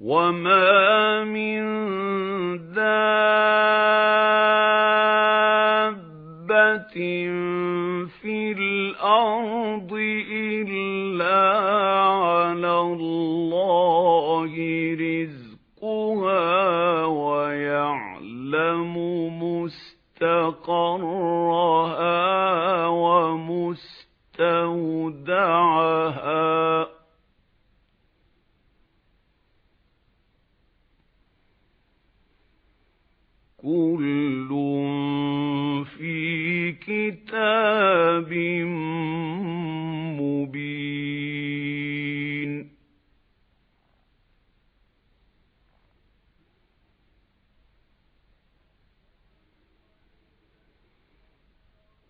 وَمَا مِن دَابَّةٍ فِي الْأَرْضِ إِلَّا عَلَى اللَّهِ رِزْقُهَا وَيَعْلَمُ مُسْتَقَرَّهَا وَمُسْتَوْدَعَهَا كُلٌّ فِي كِتَابٍ مُبِينٍ.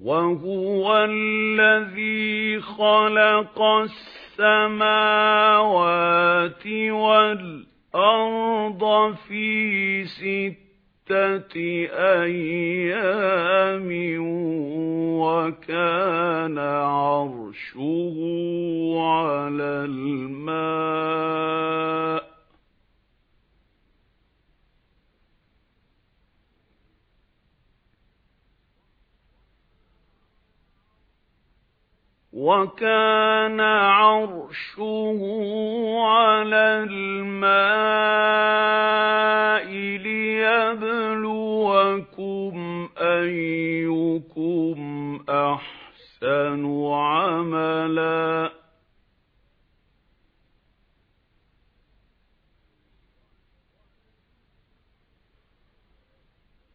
وَهُوَ الَّذِي خَلَقَ السَّمَاوَاتِ وَالْأَرْضَ فِي سِتَّةِ أَيَّامٍ وَكَانَ عَرْشُهُ عَلَى الْمَاءِ. وَكَانَ عَرْشُهُ عَلَى الْمَاءِ.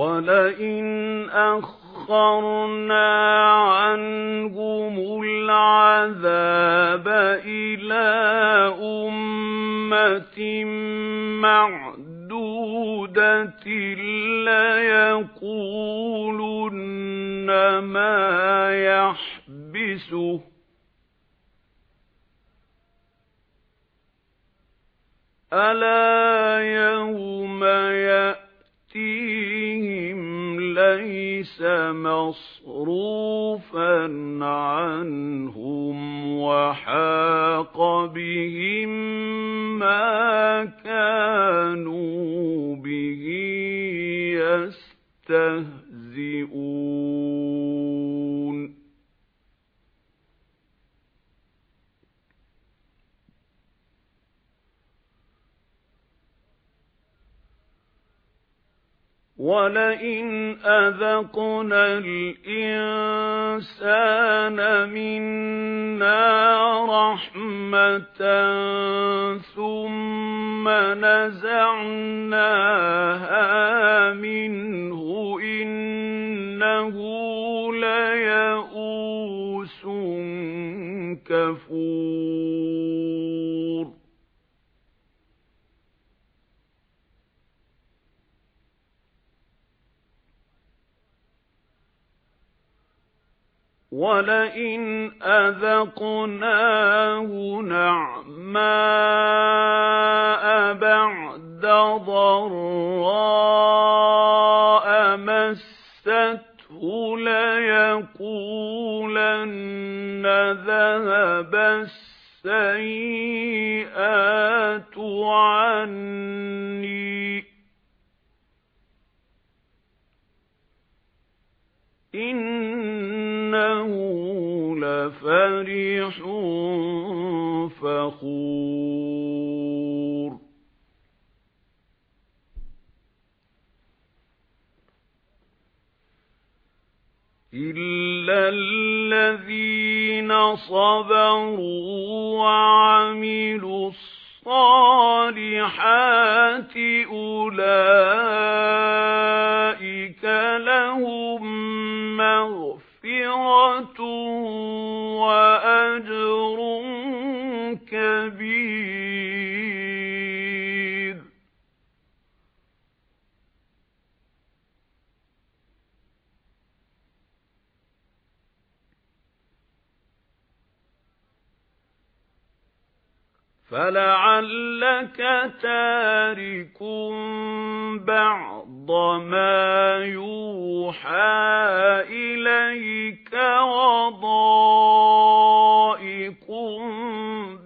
وَلَئِنْ أَخَّرْنَا عَنْهُمُ الْعَذَابَ إِلَى أُمَّةٍ مَّعْدُودَةٍ لَّيَقُولُنَّ مَا يَحْبِسُهُ أَلَا يَوْمَ يَأْتِيهِمْ لَيْسَ مَصْرُوفًا عَنْهُمْ وَحَاقَ بِهِم مَّا كَانُوا بِهِ يَسْتَهْزِئُونَ. وَلَئِنْ أَذَقْنَا الْإِنسَانَ مِنَّا رَحْمَةً ثُمَّ نَزَعْنَاهَا مِنْهُ إِنَّهُ لَيَئُوسٌ كَفُورٌ وَلَئِنْ أَذَقْنَاهُ نَعْمَاءَ بَعْدَ ضَرَّاءَ مَسَّتْهُ لَيَقُولَنَّ ذَهَبَ السَّيِّئَاتُ عَنِّي لَفَرِحٌ فَخُورٌ إِلَّا الَّذِينَ صَبَرُوا وَعَمِلُوا الصَّالِحَاتِ أُولَئِكَ لَهُم مَّغْفِرَةٌ فَلَعَلَّكَ تَارِكٌ بَعْضَ مَا يُوحَى إِلَيْكَ وَضَائِقٌ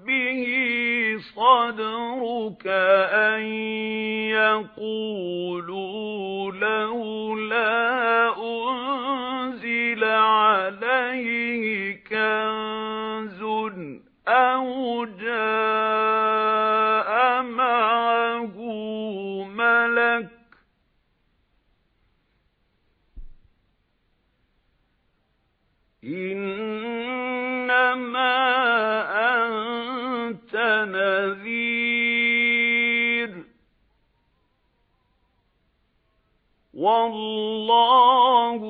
بِهِ صَدْرُكَ أَن يَقُولُوا لَوْلَا جَاءَ مَعَهُ مَلَكٌ إِنَّمَا أَنْتَ نَذِيرٌ. وَاللَّهُ